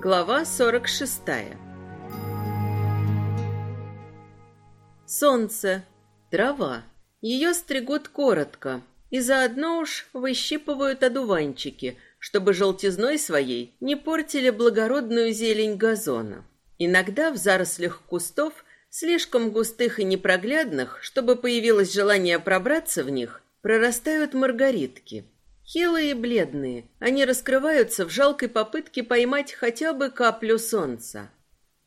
Глава 46 Солнце, трава. Ее стригут коротко и заодно уж выщипывают одуванчики, чтобы желтизной своей не портили благородную зелень газона. Иногда в зарослях кустов, слишком густых и непроглядных, чтобы появилось желание пробраться в них, прорастают маргаритки – Хилые и бледные, они раскрываются в жалкой попытке поймать хотя бы каплю солнца.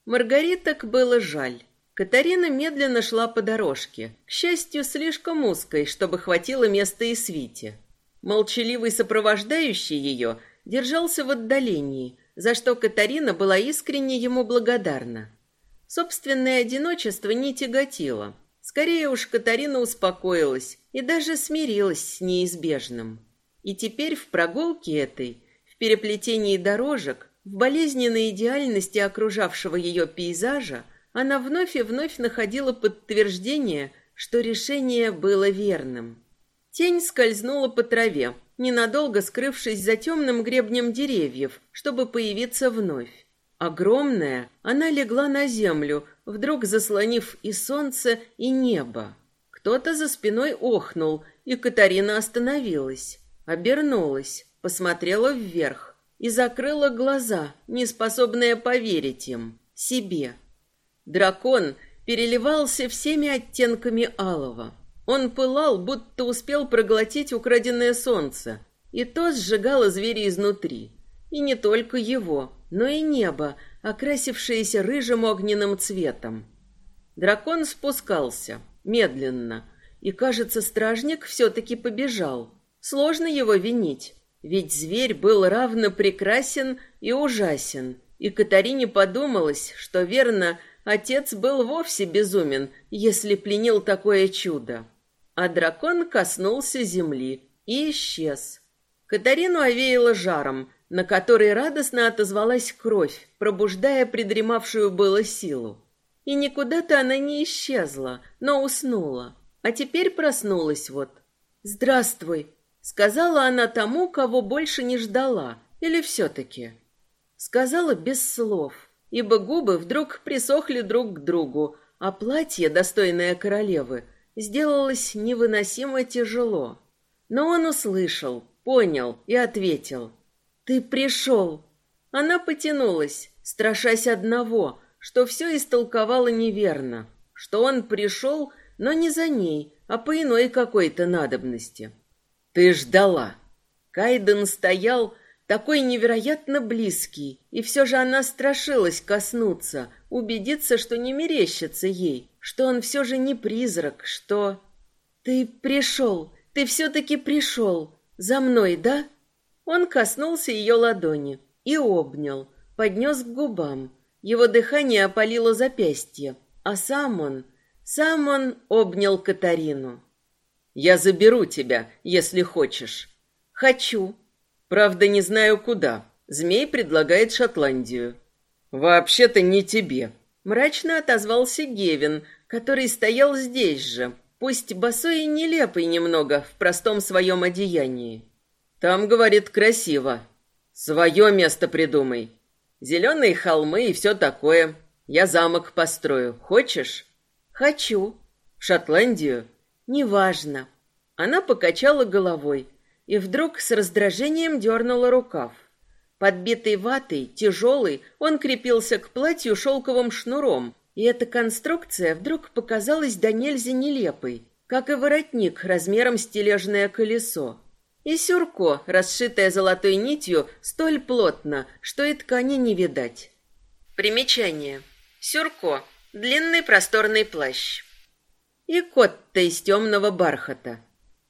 Маргариток было жаль. Катарина медленно шла по дорожке, к счастью, слишком узкой, чтобы хватило места и свите. Молчаливый сопровождающий ее держался в отдалении, за что Катарина была искренне ему благодарна. Собственное одиночество не тяготило. Скорее уж Катарина успокоилась и даже смирилась с неизбежным. И теперь в прогулке этой, в переплетении дорожек, в болезненной идеальности окружавшего ее пейзажа, она вновь и вновь находила подтверждение, что решение было верным. Тень скользнула по траве, ненадолго скрывшись за темным гребнем деревьев, чтобы появиться вновь. Огромная, она легла на землю, вдруг заслонив и солнце, и небо. Кто-то за спиной охнул, и Катарина остановилась. Обернулась, посмотрела вверх и закрыла глаза, не способная поверить им, себе. Дракон переливался всеми оттенками алого. Он пылал, будто успел проглотить украденное солнце, и то сжигало зверя изнутри. И не только его, но и небо, окрасившееся рыжим огненным цветом. Дракон спускался, медленно, и, кажется, стражник все-таки побежал. Сложно его винить, ведь зверь был равно прекрасен и ужасен, и Катарине подумалось, что, верно, отец был вовсе безумен, если пленил такое чудо. А дракон коснулся земли и исчез. Катарину овеяло жаром, на который радостно отозвалась кровь, пробуждая придремавшую было силу. И никуда-то она не исчезла, но уснула. А теперь проснулась вот. «Здравствуй!» Сказала она тому, кого больше не ждала, или все-таки? Сказала без слов, ибо губы вдруг присохли друг к другу, а платье, достойное королевы, сделалось невыносимо тяжело. Но он услышал, понял и ответил. «Ты пришел!» Она потянулась, страшась одного, что все истолковала неверно, что он пришел, но не за ней, а по иной какой-то надобности. Ты ждала. Кайден стоял такой невероятно близкий, и все же она страшилась коснуться, убедиться, что не мерещится ей, что он все же не призрак, что... Ты пришел, ты все-таки пришел. За мной, да? Он коснулся ее ладони и обнял, поднес к губам. Его дыхание опалило запястье, а сам он... Сам он обнял Катарину. Я заберу тебя, если хочешь. Хочу. Правда, не знаю куда. Змей предлагает Шотландию. Вообще-то не тебе. Мрачно отозвался Гевин, который стоял здесь же, пусть босой и нелепый немного в простом своем одеянии. Там, говорит, красиво. Свое место придумай. Зеленые холмы и все такое. Я замок построю. Хочешь? Хочу. В Шотландию? «Неважно». Она покачала головой и вдруг с раздражением дернула рукав. Подбитый ватой, тяжелый, он крепился к платью шелковым шнуром, и эта конструкция вдруг показалась до нельзя нелепой, как и воротник размером с тележное колесо. И сюрко, расшитое золотой нитью, столь плотно, что и ткани не видать. Примечание. Сюрко. Длинный просторный плащ и котта из темного бархата.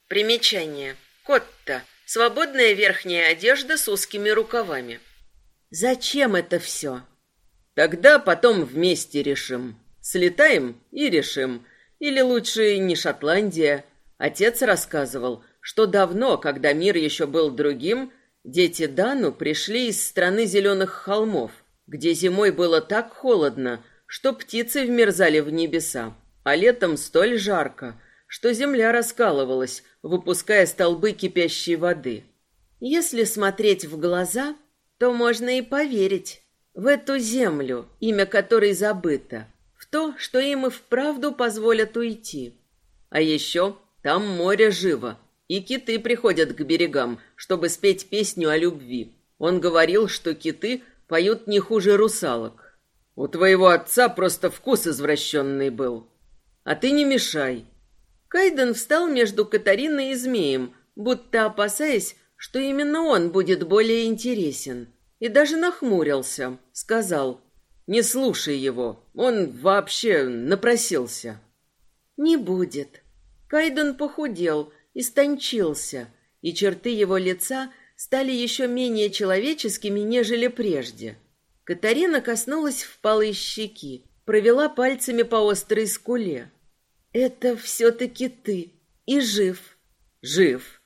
Примечание. Котта. Свободная верхняя одежда с узкими рукавами. Зачем это все? Тогда потом вместе решим. Слетаем и решим. Или лучше не Шотландия. Отец рассказывал, что давно, когда мир еще был другим, дети Дану пришли из страны зеленых холмов, где зимой было так холодно, что птицы вмерзали в небеса а летом столь жарко, что земля раскалывалась, выпуская столбы кипящей воды. Если смотреть в глаза, то можно и поверить. в эту землю, имя которой забыто, в то, что им и вправду позволят уйти. А еще там море живо, и киты приходят к берегам, чтобы спеть песню о любви. Он говорил, что киты поют не хуже русалок. У твоего отца просто вкус извращенный был. А ты не мешай. Кайден встал между Катариной и змеем, будто опасаясь, что именно он будет более интересен. И даже нахмурился, сказал, «Не слушай его, он вообще напросился». «Не будет». Кайден похудел, истончился, и черты его лица стали еще менее человеческими, нежели прежде. Катарина коснулась впалой щеки, провела пальцами по острой скуле. «Это все-таки ты. И жив». «Жив».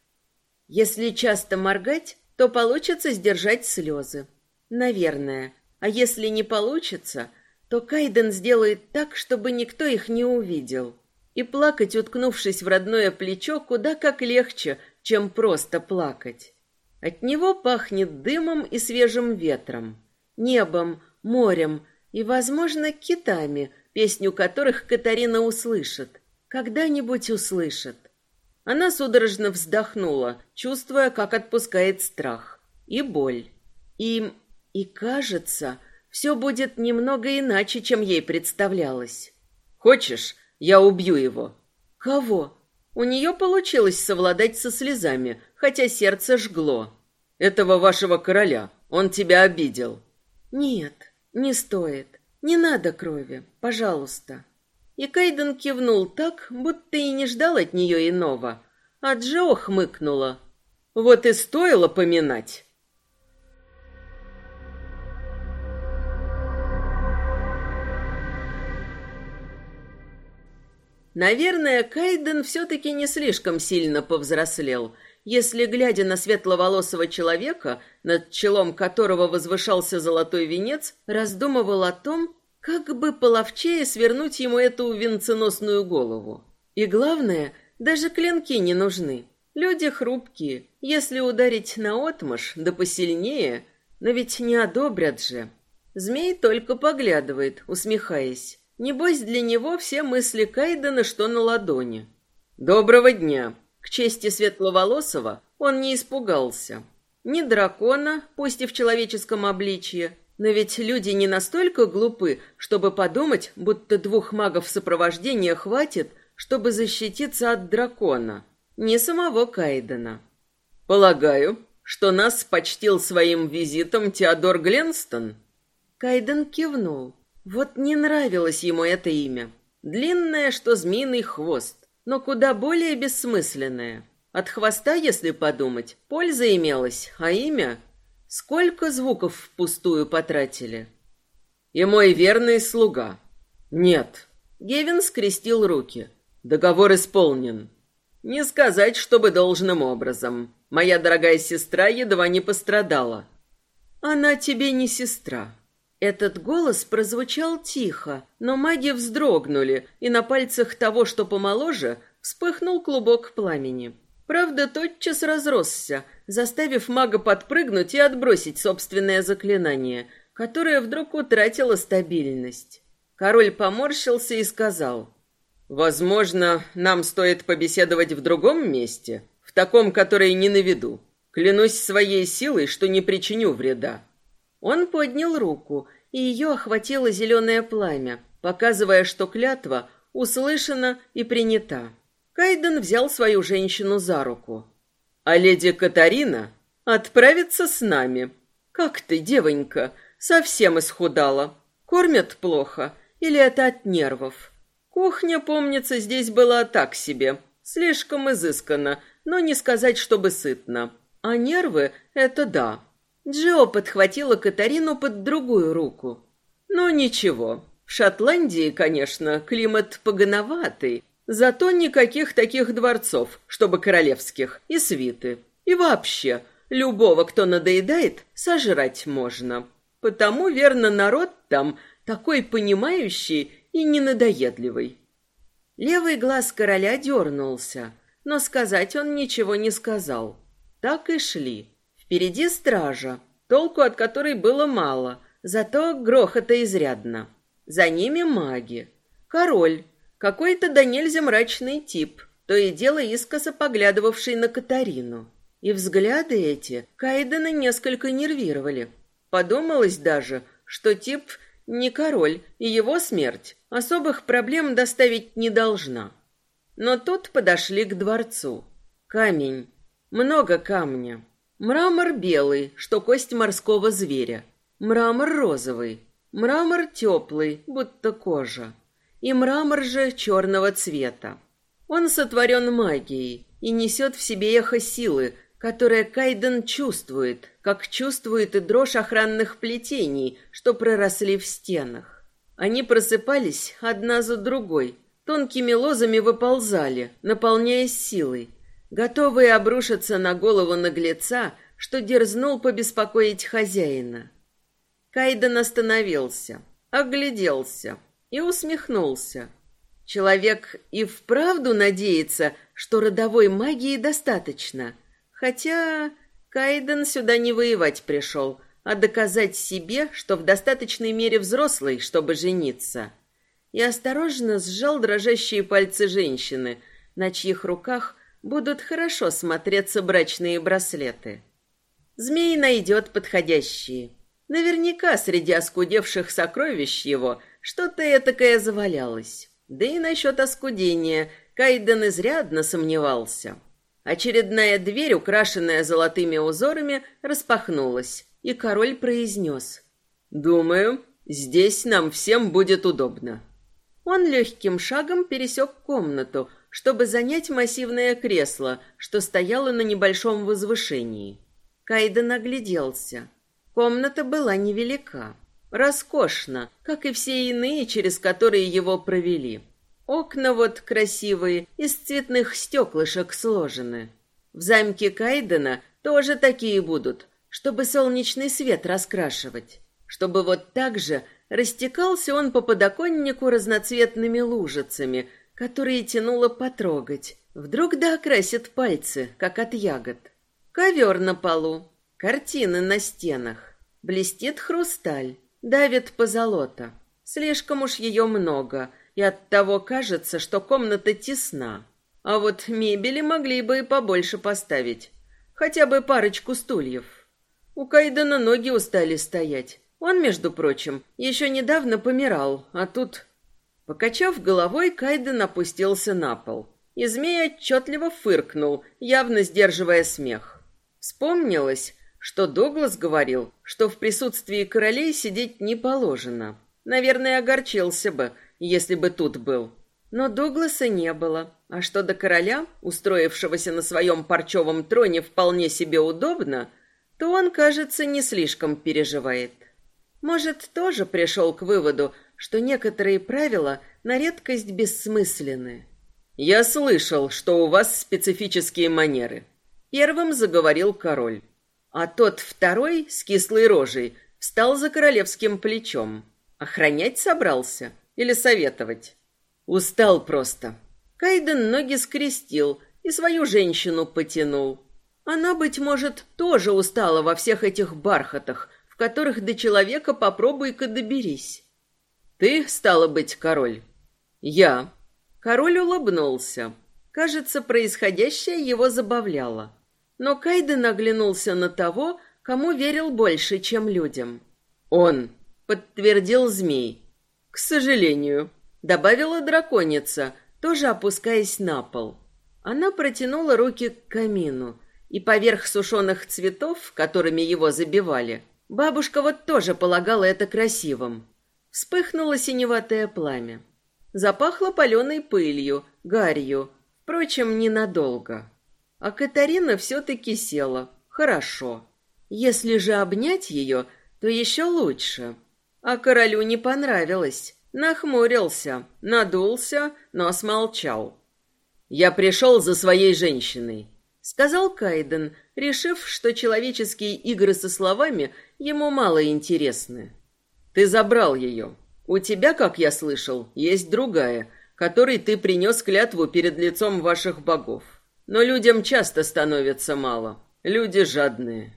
«Если часто моргать, то получится сдержать слезы. Наверное. А если не получится, то Кайден сделает так, чтобы никто их не увидел. И плакать, уткнувшись в родное плечо, куда как легче, чем просто плакать. От него пахнет дымом и свежим ветром, небом, морем и, возможно, китами, песню которых Катарина услышит. Когда-нибудь услышит. Она судорожно вздохнула, чувствуя, как отпускает страх и боль. И, и кажется, все будет немного иначе, чем ей представлялось. «Хочешь, я убью его. Кого? У нее получилось совладать со слезами, хотя сердце жгло. Этого вашего короля. Он тебя обидел. Нет, не стоит. Не надо крови, пожалуйста. И Кайден кивнул так, будто и не ждал от нее иного. А Джо хмыкнула. Вот и стоило поминать. Наверное, Кайден все-таки не слишком сильно повзрослел, если, глядя на светловолосого человека, над челом которого возвышался золотой венец, раздумывал о том, как бы половчее свернуть ему эту венценосную голову. И главное, даже клинки не нужны. Люди хрупкие, если ударить наотмашь, да посильнее, но ведь не одобрят же. Змей только поглядывает, усмехаясь. Небось, для него все мысли Кайдена что на ладони. «Доброго дня!» К чести Светловолосого он не испугался. Ни дракона, пусть и в человеческом обличье, но ведь люди не настолько глупы, чтобы подумать, будто двух магов сопровождения хватит, чтобы защититься от дракона. Не самого Кайдена. «Полагаю, что нас почтил своим визитом Теодор Гленстон?» Кайден кивнул. Вот не нравилось ему это имя. Длинное, что змеиный хвост, но куда более бессмысленное. От хвоста, если подумать, польза имелась, а имя... Сколько звуков впустую потратили? И мой верный слуга. Нет. Гевин скрестил руки. Договор исполнен. Не сказать, чтобы должным образом. Моя дорогая сестра едва не пострадала. Она тебе не сестра. Этот голос прозвучал тихо, но маги вздрогнули, и на пальцах того, что помоложе, вспыхнул клубок пламени. Правда, тотчас разросся, заставив мага подпрыгнуть и отбросить собственное заклинание, которое вдруг утратило стабильность. Король поморщился и сказал, «Возможно, нам стоит побеседовать в другом месте, в таком, которое не на виду. Клянусь своей силой, что не причиню вреда». Он поднял руку, и ее охватило зеленое пламя, показывая, что клятва услышана и принята. Кайден взял свою женщину за руку. «А леди Катарина отправится с нами. Как ты, девонька, совсем исхудала? Кормят плохо или это от нервов? Кухня, помнится, здесь была так себе, слишком изысканно, но не сказать, чтобы сытно. А нервы — это да, Джо подхватила Катарину под другую руку. «Ну ничего, в Шотландии, конечно, климат погановатый, зато никаких таких дворцов, чтобы королевских, и свиты. И вообще, любого, кто надоедает, сожрать можно. Потому, верно, народ там такой понимающий и ненадоедливый». Левый глаз короля дернулся, но сказать он ничего не сказал. Так и шли. Впереди стража, толку от которой было мало, зато грохота изрядно. За ними маги. Король, какой-то да нельзя мрачный тип, то и дело искоса поглядывавший на Катарину. И взгляды эти Кайдена несколько нервировали. Подумалось даже, что тип не король, и его смерть особых проблем доставить не должна. Но тут подошли к дворцу. Камень. Много камня. Мрамор белый, что кость морского зверя. Мрамор розовый. Мрамор теплый, будто кожа. И мрамор же черного цвета. Он сотворен магией и несет в себе эхо силы, которое Кайден чувствует, как чувствует и дрожь охранных плетений, что проросли в стенах. Они просыпались одна за другой, тонкими лозами выползали, наполняясь силой, готовые обрушиться на голову наглеца, что дерзнул побеспокоить хозяина. Кайден остановился, огляделся и усмехнулся. Человек и вправду надеется, что родовой магии достаточно. Хотя Кайден сюда не воевать пришел, а доказать себе, что в достаточной мере взрослый, чтобы жениться. И осторожно сжал дрожащие пальцы женщины, на чьих руках будут хорошо смотреться брачные браслеты. Змей найдет подходящие. Наверняка среди оскудевших сокровищ его что-то этакое завалялось. Да и насчет оскудения Кайден изрядно сомневался. Очередная дверь, украшенная золотыми узорами, распахнулась, и король произнес. «Думаю, здесь нам всем будет удобно». Он легким шагом пересек комнату, чтобы занять массивное кресло, что стояло на небольшом возвышении. Кайден огляделся. Комната была невелика. Роскошно, как и все иные, через которые его провели. Окна вот красивые, из цветных стеклышек сложены. В замке Кайдена тоже такие будут, чтобы солнечный свет раскрашивать. Чтобы вот так же растекался он по подоконнику разноцветными лужицами, которые тянуло потрогать. Вдруг да окрасит пальцы, как от ягод. Ковер на полу, картины на стенах. Блестит хрусталь давит позолота. Слишком уж ее много, и оттого кажется, что комната тесна. А вот мебели могли бы и побольше поставить. Хотя бы парочку стульев. У Кайдена ноги устали стоять. Он, между прочим, еще недавно помирал, а тут... Покачав головой, Кайден опустился на пол. И змей отчетливо фыркнул, явно сдерживая смех. Вспомнилось, что Доглас говорил, что в присутствии королей сидеть не положено. Наверное, огорчился бы, если бы тут был. Но Догласа не было. А что до короля, устроившегося на своем парчевом троне вполне себе удобно, то он, кажется, не слишком переживает. Может, тоже пришел к выводу, что некоторые правила на редкость бессмысленны. «Я слышал, что у вас специфические манеры», — первым заговорил король. А тот второй с кислой рожей встал за королевским плечом. Охранять собрался или советовать? Устал просто. Кайден ноги скрестил и свою женщину потянул. Она, быть может, тоже устала во всех этих бархатах, в которых до человека попробуй-ка доберись. Ты, стала быть, король? Я. Король улыбнулся. Кажется, происходящее его забавляло. Но Кайден оглянулся на того, кому верил больше, чем людям. «Он», — подтвердил змей. «К сожалению», — добавила драконица, тоже опускаясь на пол. Она протянула руки к камину, и поверх сушеных цветов, которыми его забивали, бабушка вот тоже полагала это красивым. Вспыхнуло синеватое пламя. Запахло паленой пылью, гарью, впрочем, ненадолго. А Катарина все-таки села. Хорошо. Если же обнять ее, то еще лучше. А королю не понравилось. Нахмурился, надулся, но смолчал. «Я пришел за своей женщиной», — сказал Кайден, решив, что человеческие игры со словами ему мало интересны. Ты забрал ее. У тебя, как я слышал, есть другая, которой ты принес клятву перед лицом ваших богов. Но людям часто становится мало. Люди жадные.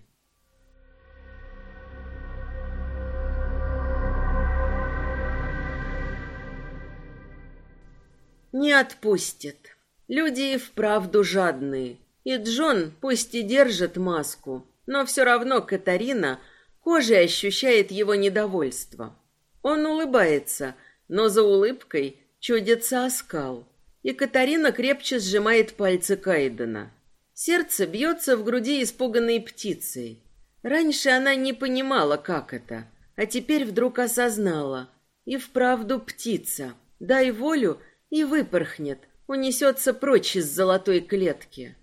Не отпустит. Люди и вправду жадные. И Джон пусть и держит маску, но все равно Катарина – кожей ощущает его недовольство. Он улыбается, но за улыбкой чудится оскал. И Катарина крепче сжимает пальцы Кайдена. Сердце бьется в груди испуганной птицей. Раньше она не понимала, как это, а теперь вдруг осознала. И вправду птица. Дай волю и выпорхнет, унесется прочь из золотой клетки.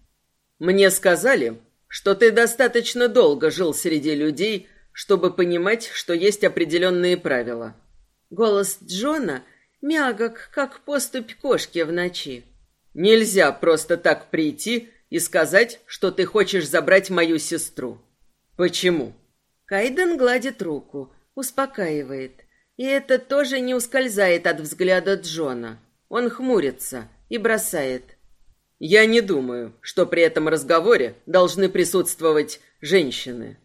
Мне сказали, что ты достаточно долго жил среди людей, чтобы понимать, что есть определенные правила. Голос Джона мягок, как поступь кошки в ночи. Нельзя просто так прийти и сказать, что ты хочешь забрать мою сестру. Почему? Кайден гладит руку, успокаивает. И это тоже не ускользает от взгляда Джона. Он хмурится и бросает. Я не думаю, что при этом разговоре должны присутствовать женщины.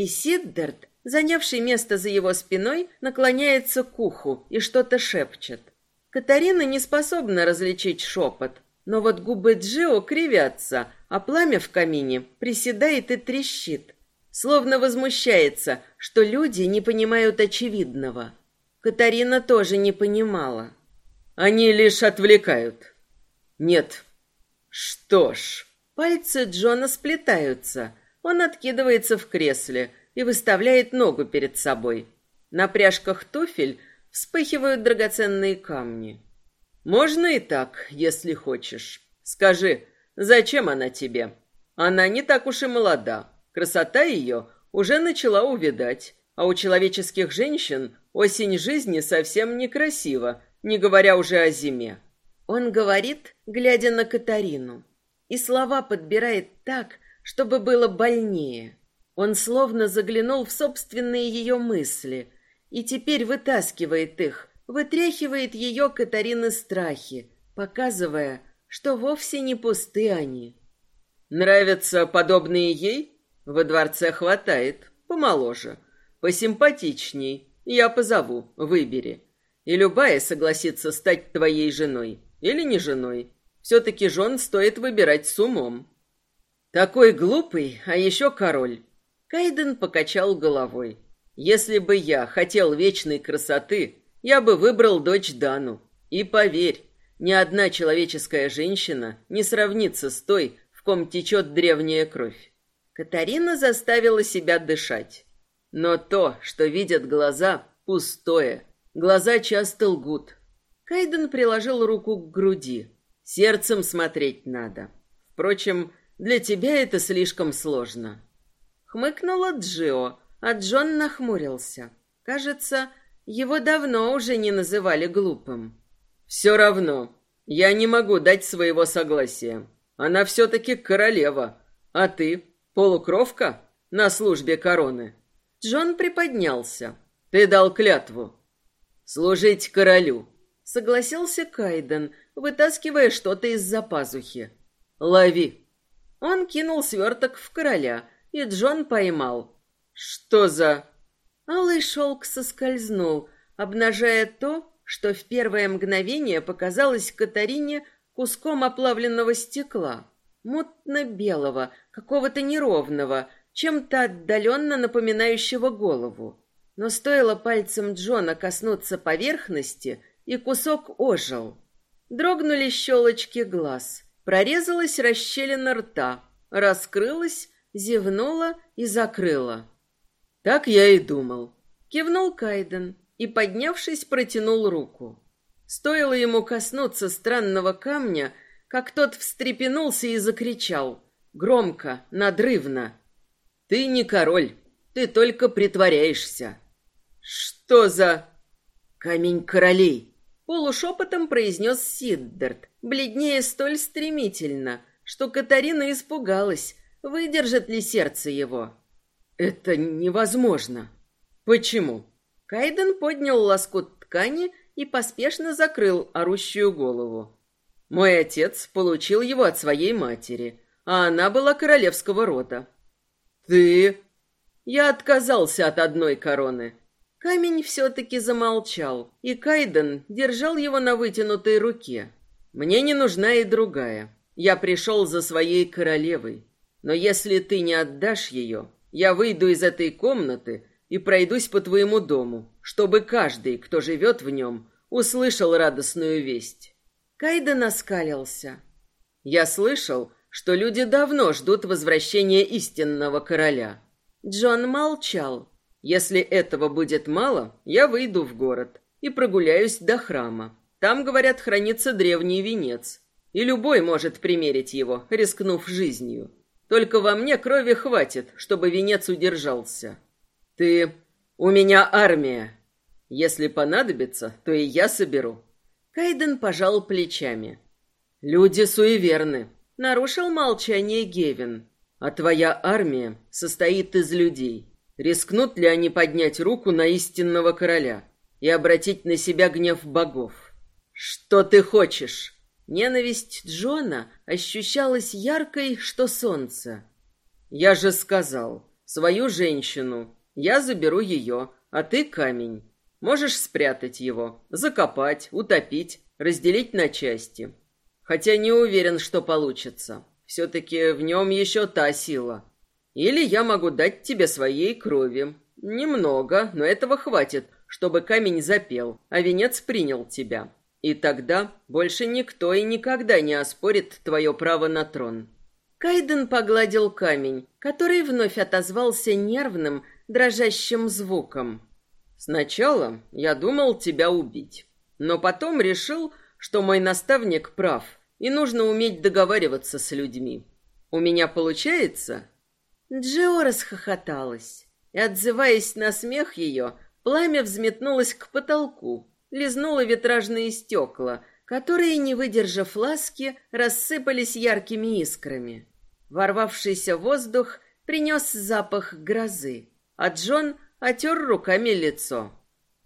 И Сиддард, занявший место за его спиной, наклоняется к уху и что-то шепчет. Катарина не способна различить шепот, но вот губы Джио кривятся, а пламя в камине приседает и трещит, словно возмущается, что люди не понимают очевидного. Катарина тоже не понимала. Они лишь отвлекают. Нет. Что ж, пальцы Джона сплетаются. Он откидывается в кресле и выставляет ногу перед собой. На пряжках туфель вспыхивают драгоценные камни. Можно и так, если хочешь. Скажи, зачем она тебе? Она не так уж и молода. Красота ее уже начала увядать, а у человеческих женщин осень жизни совсем некрасива, не говоря уже о зиме. Он говорит, глядя на Катарину, и слова подбирает так, чтобы было больнее. Он словно заглянул в собственные ее мысли и теперь вытаскивает их, вытряхивает ее Катарины страхи, показывая, что вовсе не пусты они. Нравятся подобные ей? Во дворце хватает, помоложе, посимпатичней. Я позову, выбери. И любая согласится стать твоей женой или не женой. Все-таки жен стоит выбирать с умом. Такой глупый, а еще король. Кайден покачал головой. Если бы я хотел вечной красоты, я бы выбрал дочь Дану. И поверь, ни одна человеческая женщина не сравнится с той, в ком течет древняя кровь. Катарина заставила себя дышать. Но то, что видят глаза, пустое. Глаза часто лгут. Кайден приложил руку к груди. Сердцем смотреть надо. Впрочем, для тебя это слишком сложно. Хмыкнула Джио, а Джон нахмурился. Кажется, его давно уже не называли глупым. Все равно, я не могу дать своего согласия. Она все-таки королева, а ты полукровка на службе короны. Джон приподнялся. Ты дал клятву. Служить королю. Согласился Кайден, вытаскивая что-то из-за пазухи. Лови. Он кинул сверток в короля, и Джон поймал. Что за... Алый шелк соскользнул, обнажая то, что в первое мгновение показалось Катарине куском оплавленного стекла, мутно-белого, какого-то неровного, чем-то отдаленно напоминающего голову. Но стоило пальцем Джона коснуться поверхности, и кусок ожил. Дрогнули щелочки глаз, прорезалась расщелина рта, раскрылась, зевнула и закрыла. Так я и думал. Кивнул Кайден и, поднявшись, протянул руку. Стоило ему коснуться странного камня, как тот встрепенулся и закричал. Громко, надрывно. «Ты не король, ты только притворяешься». «Что за...» «Камень королей», — полушепотом произнес Сиддарт, бледнее столь стремительно, что Катарина испугалась, выдержит ли сердце его. «Это невозможно». «Почему?» Кайден поднял лоскут ткани и поспешно закрыл орущую голову. «Мой отец получил его от своей матери, а она была королевского рода. «Ты...» Я отказался от одной короны. Камень все-таки замолчал, и Кайден держал его на вытянутой руке. Мне не нужна и другая. Я пришел за своей королевой. Но если ты не отдашь ее, я выйду из этой комнаты и пройдусь по твоему дому, чтобы каждый, кто живет в нем, услышал радостную весть. Кайден оскалился. Я слышал, что люди давно ждут возвращения истинного короля. Джон молчал. Если этого будет мало, я выйду в город и прогуляюсь до храма. Там, говорят, хранится древний венец, и любой может примерить его, рискнув жизнью. Только во мне крови хватит, чтобы венец удержался. Ты... У меня армия. Если понадобится, то и я соберу. Кайден пожал плечами. Люди суеверны. Нарушил молчание Гевин. А твоя армия состоит из людей. Рискнут ли они поднять руку на истинного короля и обратить на себя гнев богов? Что ты хочешь? Ненависть Джона ощущалась яркой, что солнце. Я же сказал, свою женщину. Я заберу ее, а ты камень. Можешь спрятать его, закопать, утопить, разделить на части. Хотя не уверен, что получится. Все-таки в нем еще та сила. Или я могу дать тебе своей крови. Немного, но этого хватит, чтобы камень запел, а венец принял тебя. И тогда больше никто и никогда не оспорит твое право на трон. Кайден погладил камень, который вновь отозвался нервным, дрожащим звуком. Сначала я думал тебя убить, но потом решил, что мой наставник прав, и нужно уметь договариваться с людьми. У меня получается? Джио расхохоталась, и, отзываясь на смех ее, пламя взметнулось к потолку, лизнуло витражные стекла, которые, не выдержав ласки, рассыпались яркими искрами. Ворвавшийся воздух принес запах грозы, а Джон отер руками лицо.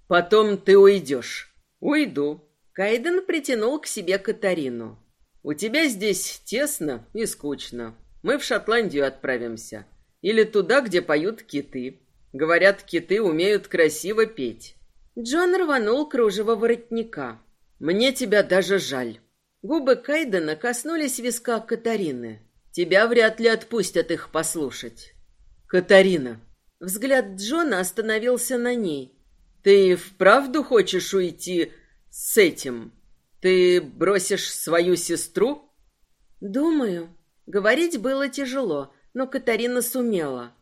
«Потом ты уйдешь». «Уйду». Кайден притянул к себе Катарину. «У тебя здесь тесно и скучно. Мы в Шотландию отправимся. Или туда, где поют киты. Говорят, киты умеют красиво петь. Джон рванул кружево воротника. «Мне тебя даже жаль». Губы Кайдена коснулись виска Катарины. «Тебя вряд ли отпустят их послушать». «Катарина». Взгляд Джона остановился на ней. «Ты вправду хочешь уйти с этим? Ты бросишь свою сестру?» «Думаю». Говорить было тяжело, но Катарина сумела.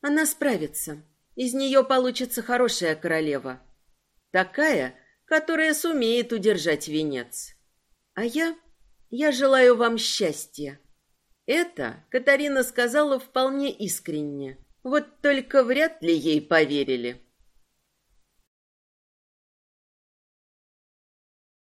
Она справится. Из нее получится хорошая королева. Такая, которая сумеет удержать венец. А я... я желаю вам счастья. Это Катарина сказала вполне искренне. Вот только вряд ли ей поверили.